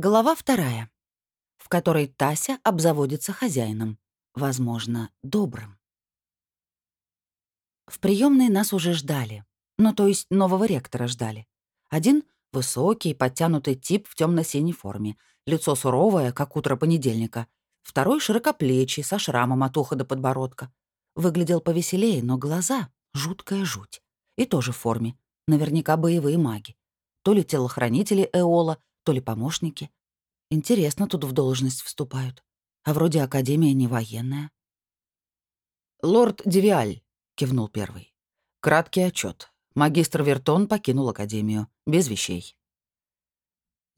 Глава вторая, в которой Тася обзаводится хозяином, возможно, добрым. В приемной нас уже ждали. Ну, то есть нового ректора ждали. Один — высокий, подтянутый тип в темно синей форме, лицо суровое, как утро понедельника. Второй — широкоплечий, со шрамом от уха до подбородка. Выглядел повеселее, но глаза — жуткая жуть. И тоже в форме. Наверняка боевые маги. То ли телохранители Эола, то ли помощники. Интересно тут в должность вступают. А вроде Академия не военная. «Лорд Девиаль», — кивнул первый. «Краткий отчет. Магистр Вертон покинул Академию. Без вещей».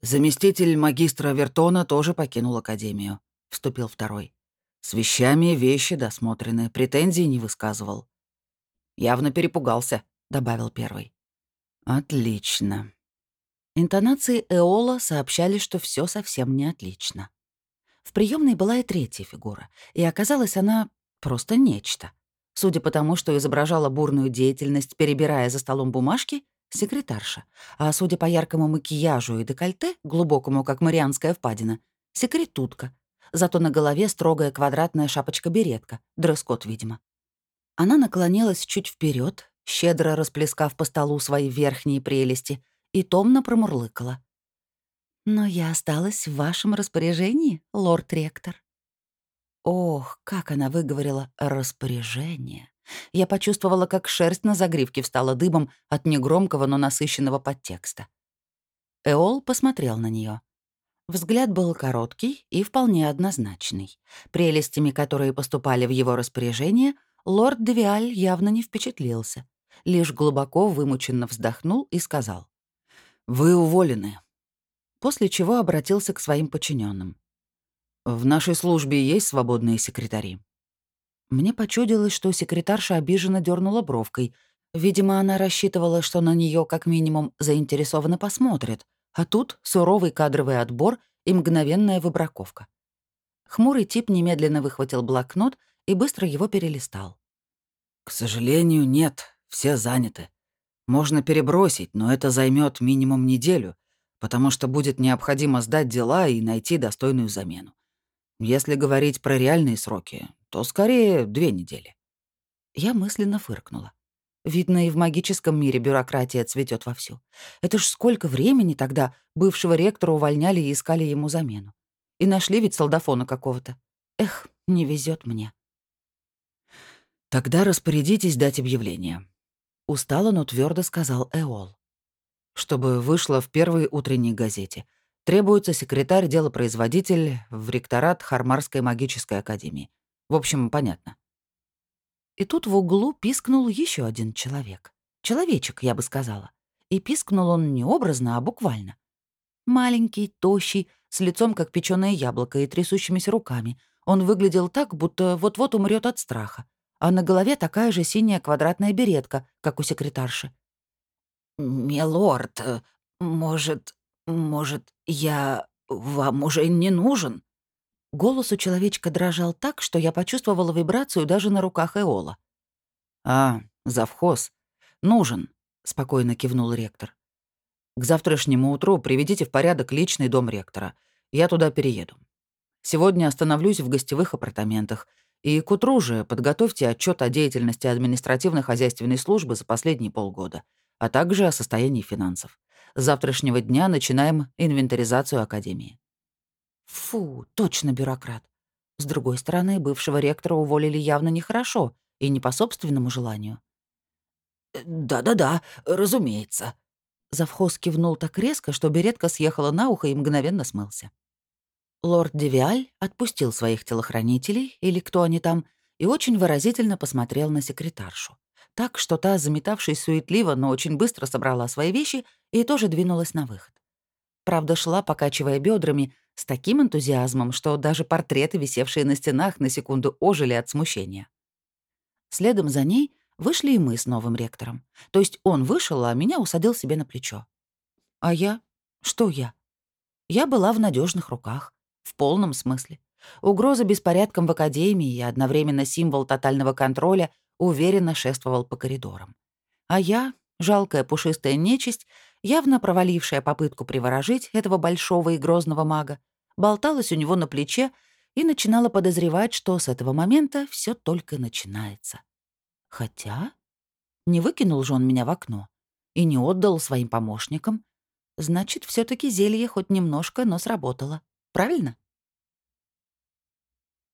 «Заместитель магистра Вертона тоже покинул Академию», — вступил второй. «С вещами вещи досмотрены, претензий не высказывал». «Явно перепугался», — добавил первый. «Отлично», Интонации Эола сообщали, что все совсем не отлично. В приемной была и третья фигура, и оказалась она просто нечто. Судя по тому, что изображала бурную деятельность, перебирая за столом бумажки, секретарша, а судя по яркому макияжу и декольте, глубокому, как марианская впадина, секретутка. Зато на голове строгая квадратная шапочка-беретка, дресс-код, видимо. Она наклонилась чуть вперед, щедро расплескав по столу свои верхние прелести, и томно промурлыкала. «Но я осталась в вашем распоряжении, лорд-ректор». Ох, как она выговорила «распоряжение». Я почувствовала, как шерсть на загривке встала дыбом от негромкого, но насыщенного подтекста. Эол посмотрел на нее. Взгляд был короткий и вполне однозначный. Прелестями, которые поступали в его распоряжение, лорд Девиаль явно не впечатлился. Лишь глубоко вымученно вздохнул и сказал. «Вы уволены». После чего обратился к своим подчиненным. «В нашей службе есть свободные секретари?» Мне почудилось, что секретарша обиженно дернула бровкой. Видимо, она рассчитывала, что на нее как минимум заинтересованно посмотрят, а тут суровый кадровый отбор и мгновенная выбраковка. Хмурый тип немедленно выхватил блокнот и быстро его перелистал. «К сожалению, нет, все заняты. Можно перебросить, но это займет минимум неделю, потому что будет необходимо сдать дела и найти достойную замену. Если говорить про реальные сроки, то скорее две недели. Я мысленно фыркнула. Видно, и в магическом мире бюрократия цветет вовсю. Это ж сколько времени тогда бывшего ректора увольняли и искали ему замену. И нашли ведь солдафона какого-то. Эх, не везет мне. Тогда распорядитесь дать объявление. Устало, но твердо сказал Эол. Чтобы вышло в первой утренней газете. Требуется секретарь-делопроизводитель в ректорат Хармарской магической академии. В общем, понятно. И тут в углу пискнул еще один человек. Человечек, я бы сказала. И пискнул он не образно, а буквально. Маленький, тощий, с лицом как печёное яблоко и трясущимися руками. Он выглядел так, будто вот-вот умрет от страха а на голове такая же синяя квадратная беретка, как у секретарши. «Милорд, может, может, я вам уже не нужен?» Голос у человечка дрожал так, что я почувствовала вибрацию даже на руках Эола. «А, завхоз. Нужен», — спокойно кивнул ректор. «К завтрашнему утру приведите в порядок личный дом ректора. Я туда перееду. Сегодня остановлюсь в гостевых апартаментах — и к утру же подготовьте отчет о деятельности административно-хозяйственной службы за последние полгода, а также о состоянии финансов. С завтрашнего дня начинаем инвентаризацию Академии. Фу, точно бюрократ. С другой стороны, бывшего ректора уволили явно нехорошо и не по собственному желанию. «Да-да-да, разумеется». Завхоз кивнул так резко, что беретка съехала на ухо и мгновенно смылся. Лорд Девиаль отпустил своих телохранителей, или кто они там, и очень выразительно посмотрел на секретаршу. Так что та, заметавшись суетливо, но очень быстро собрала свои вещи и тоже двинулась на выход. Правда, шла, покачивая бедрами, с таким энтузиазмом, что даже портреты, висевшие на стенах, на секунду ожили от смущения. Следом за ней вышли и мы с новым ректором. То есть он вышел, а меня усадил себе на плечо. А я? Что я? Я была в надежных руках. В полном смысле. Угроза беспорядком в Академии и одновременно символ тотального контроля уверенно шествовал по коридорам. А я, жалкая пушистая нечисть, явно провалившая попытку приворожить этого большого и грозного мага, болталась у него на плече и начинала подозревать, что с этого момента все только начинается. Хотя не выкинул же он меня в окно и не отдал своим помощникам. Значит, все таки зелье хоть немножко, но сработало. Правильно?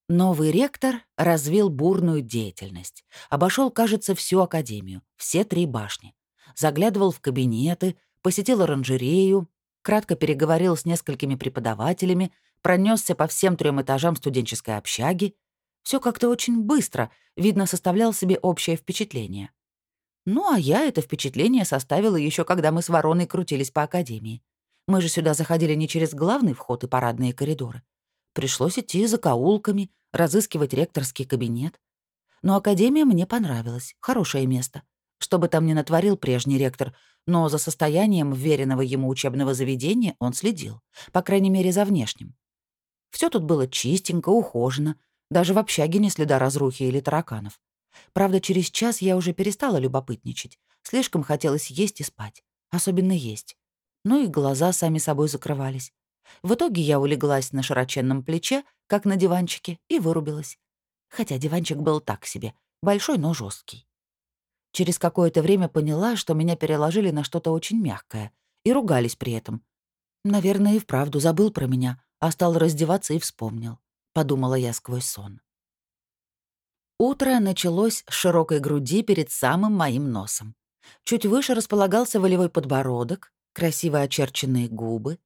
Новый ректор развил бурную деятельность. Обошел, кажется, всю академию, все три башни. Заглядывал в кабинеты, посетил оранжерею, кратко переговорил с несколькими преподавателями, пронесся по всем трем этажам студенческой общаги. Все как-то очень быстро, видно, составлял себе общее впечатление. Ну, а я это впечатление составила еще, когда мы с Вороной крутились по академии. Мы же сюда заходили не через главный вход и парадные коридоры. Пришлось идти за каулками, разыскивать ректорский кабинет. Но академия мне понравилась, хорошее место. Что бы там ни натворил прежний ректор, но за состоянием вверенного ему учебного заведения он следил, по крайней мере, за внешним. Все тут было чистенько, ухожено, даже в общаге не следа разрухи или тараканов. Правда, через час я уже перестала любопытничать. Слишком хотелось есть и спать. Особенно есть. Ну и глаза сами собой закрывались. В итоге я улеглась на широченном плече, как на диванчике, и вырубилась. Хотя диванчик был так себе, большой, но жесткий. Через какое-то время поняла, что меня переложили на что-то очень мягкое, и ругались при этом. Наверное, и вправду забыл про меня, а стал раздеваться и вспомнил. Подумала я сквозь сон. Утро началось с широкой груди перед самым моим носом. Чуть выше располагался волевой подбородок, красиво очерченные губы,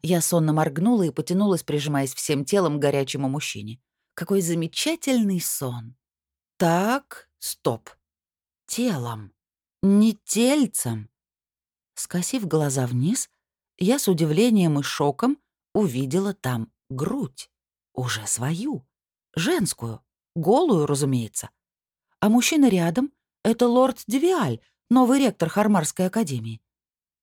я сонно моргнула и потянулась, прижимаясь всем телом к горячему мужчине. Какой замечательный сон. Так, стоп. Телом. Не тельцем. Скосив глаза вниз, я с удивлением и шоком увидела там грудь. Уже свою. Женскую. Голую, разумеется. А мужчина рядом — это лорд Девиаль, новый ректор Хармарской академии.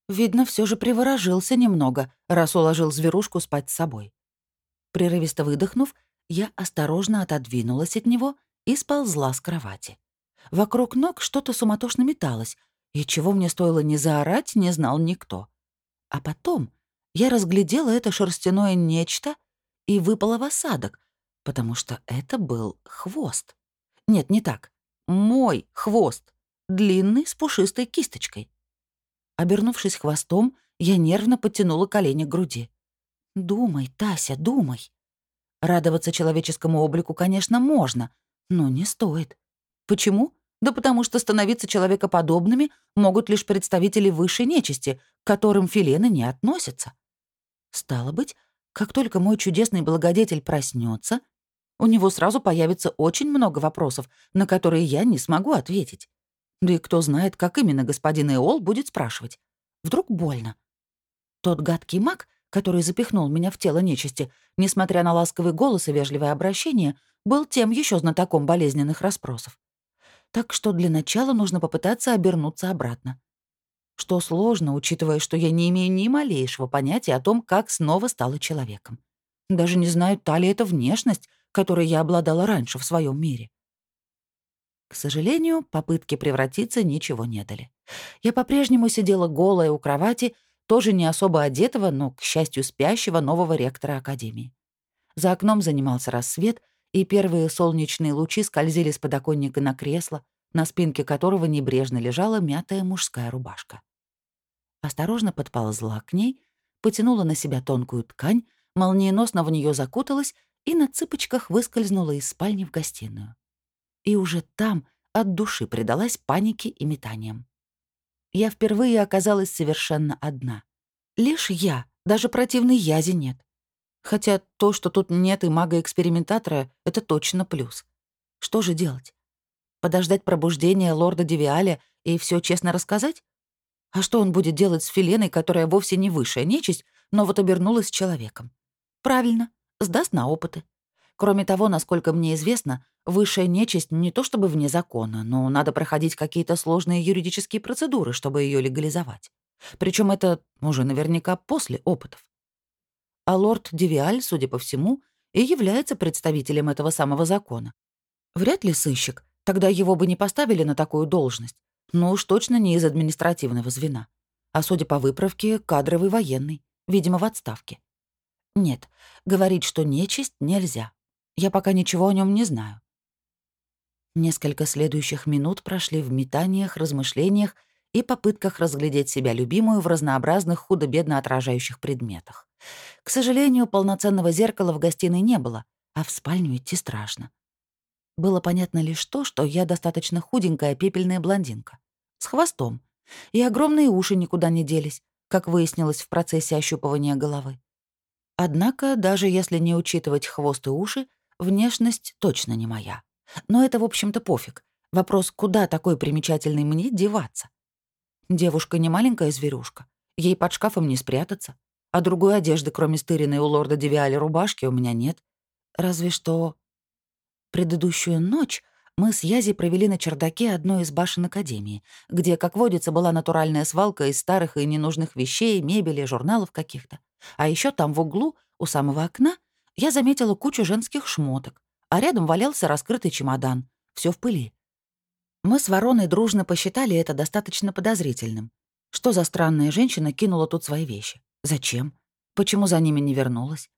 Видно, все же приворожился немного, раз уложил зверушку спать с собой. Прерывисто выдохнув, я осторожно отодвинулась от него и сползла с кровати. Вокруг ног что-то суматошно металось, и чего мне стоило не заорать, не знал никто. А потом я разглядела это шерстяное нечто и выпала в осадок, потому что это был хвост. Нет, не так. Мой хвост. Длинный, с пушистой кисточкой. Обернувшись хвостом, я нервно подтянула колени к груди. «Думай, Тася, думай». Радоваться человеческому облику, конечно, можно, но не стоит. Почему? Да потому что становиться человекоподобными могут лишь представители высшей нечисти, к которым филены не относятся. Стало быть, как только мой чудесный благодетель проснется, у него сразу появится очень много вопросов, на которые я не смогу ответить. Да и кто знает, как именно господин Эол будет спрашивать. Вдруг больно. Тот гадкий маг, который запихнул меня в тело нечисти, несмотря на ласковый голос и вежливое обращение, был тем еще знатоком болезненных расспросов. Так что для начала нужно попытаться обернуться обратно. Что сложно, учитывая, что я не имею ни малейшего понятия о том, как снова стала человеком. Даже не знаю, та ли это внешность, которой я обладала раньше в своем мире. К сожалению, попытки превратиться ничего не дали. Я по-прежнему сидела голая у кровати, тоже не особо одетого, но, к счастью, спящего нового ректора Академии. За окном занимался рассвет, и первые солнечные лучи скользили с подоконника на кресло, на спинке которого небрежно лежала мятая мужская рубашка. Осторожно подползла к ней, потянула на себя тонкую ткань, молниеносно в нее закуталась и на цыпочках выскользнула из спальни в гостиную и уже там от души предалась панике и метаниям. Я впервые оказалась совершенно одна. Лишь я, даже противной язи нет. Хотя то, что тут нет и мага-экспериментатора, это точно плюс. Что же делать? Подождать пробуждения лорда Девиаля и все честно рассказать? А что он будет делать с Филеной, которая вовсе не высшая нечисть, но вот обернулась человеком? Правильно, сдаст на опыты. Кроме того, насколько мне известно, высшая нечисть не то чтобы вне закона, но надо проходить какие-то сложные юридические процедуры, чтобы ее легализовать. Причем это уже наверняка после опытов. А лорд Девиаль, судя по всему, и является представителем этого самого закона. Вряд ли сыщик, тогда его бы не поставили на такую должность, но уж точно не из административного звена. а судя по выправке, кадровый военный, видимо, в отставке. Нет, говорить, что нечисть, нельзя. Я пока ничего о нем не знаю. Несколько следующих минут прошли в метаниях, размышлениях и попытках разглядеть себя любимую в разнообразных худо-бедно отражающих предметах. К сожалению, полноценного зеркала в гостиной не было, а в спальню идти страшно. Было понятно лишь то, что я достаточно худенькая пепельная блондинка. С хвостом. И огромные уши никуда не делись, как выяснилось в процессе ощупывания головы. Однако, даже если не учитывать хвост и уши, внешность точно не моя. Но это, в общем-то, пофиг. Вопрос, куда такой примечательный мне деваться? Девушка не маленькая зверюшка. Ей под шкафом не спрятаться. А другой одежды, кроме стыренной у лорда Девиали рубашки, у меня нет. Разве что... Предыдущую ночь мы с Язи провели на чердаке одной из башен Академии, где, как водится, была натуральная свалка из старых и ненужных вещей, мебели, журналов каких-то. А еще там в углу, у самого окна, я заметила кучу женских шмоток, а рядом валялся раскрытый чемодан. все в пыли. Мы с Вороной дружно посчитали это достаточно подозрительным. Что за странная женщина кинула тут свои вещи? Зачем? Почему за ними не вернулась?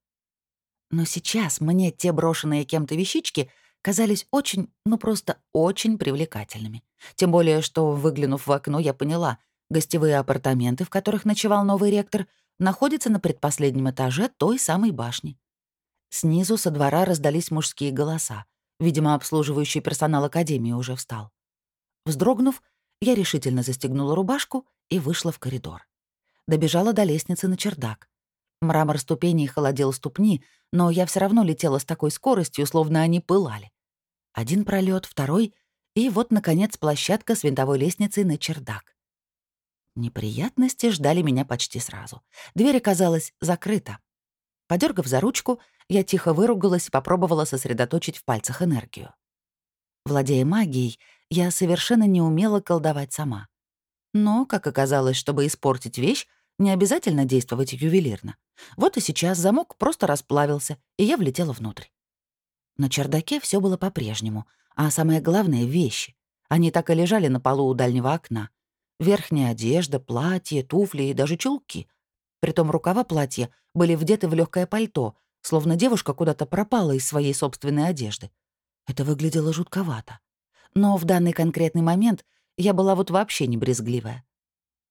Но сейчас мне те брошенные кем-то вещички казались очень, ну просто очень привлекательными. Тем более, что, выглянув в окно, я поняла, гостевые апартаменты, в которых ночевал новый ректор, находятся на предпоследнем этаже той самой башни. Снизу со двора раздались мужские голоса. Видимо, обслуживающий персонал Академии уже встал. Вздрогнув, я решительно застегнула рубашку и вышла в коридор. Добежала до лестницы на чердак. Мрамор ступеней холодил ступни, но я все равно летела с такой скоростью, словно они пылали. Один пролет, второй, и вот, наконец, площадка с винтовой лестницей на чердак. Неприятности ждали меня почти сразу. Дверь оказалась закрыта. Подергав за ручку, я тихо выругалась и попробовала сосредоточить в пальцах энергию. Владея магией, я совершенно не умела колдовать сама. Но, как оказалось, чтобы испортить вещь, не обязательно действовать ювелирно. Вот и сейчас замок просто расплавился, и я влетела внутрь. На чердаке все было по-прежнему, а самое главное — вещи. Они так и лежали на полу у дальнего окна. Верхняя одежда, платье, туфли и даже чулки. Притом рукава платья были вдеты в легкое пальто, словно девушка куда-то пропала из своей собственной одежды. Это выглядело жутковато. Но в данный конкретный момент я была вот вообще не брезгливая.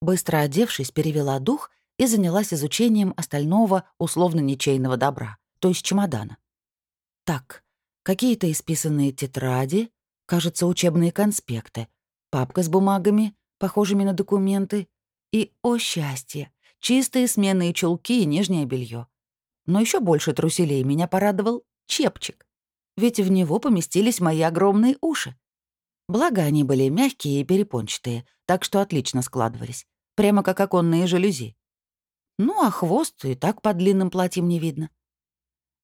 Быстро одевшись, перевела дух и занялась изучением остального условно-ничейного добра, то есть чемодана. Так, какие-то исписанные тетради, кажется, учебные конспекты, папка с бумагами, похожими на документы, и, о счастье, чистые сменные чулки и нижнее белье. Но еще больше труселей меня порадовал чепчик, ведь в него поместились мои огромные уши. Благо, они были мягкие и перепончатые, так что отлично складывались, прямо как оконные жалюзи. Ну, а хвост и так под длинным платьем не видно.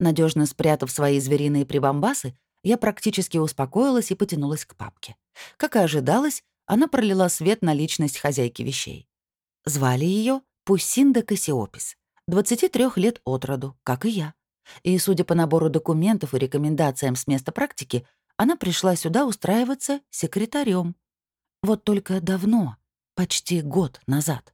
Надежно спрятав свои звериные прибамбасы, я практически успокоилась и потянулась к папке. Как и ожидалось, она пролила свет на личность хозяйки вещей. Звали ее Пусинда Кассиопис, 23 лет от роду, как и я. И, судя по набору документов и рекомендациям с места практики, она пришла сюда устраиваться секретарем. Вот только давно, почти год назад.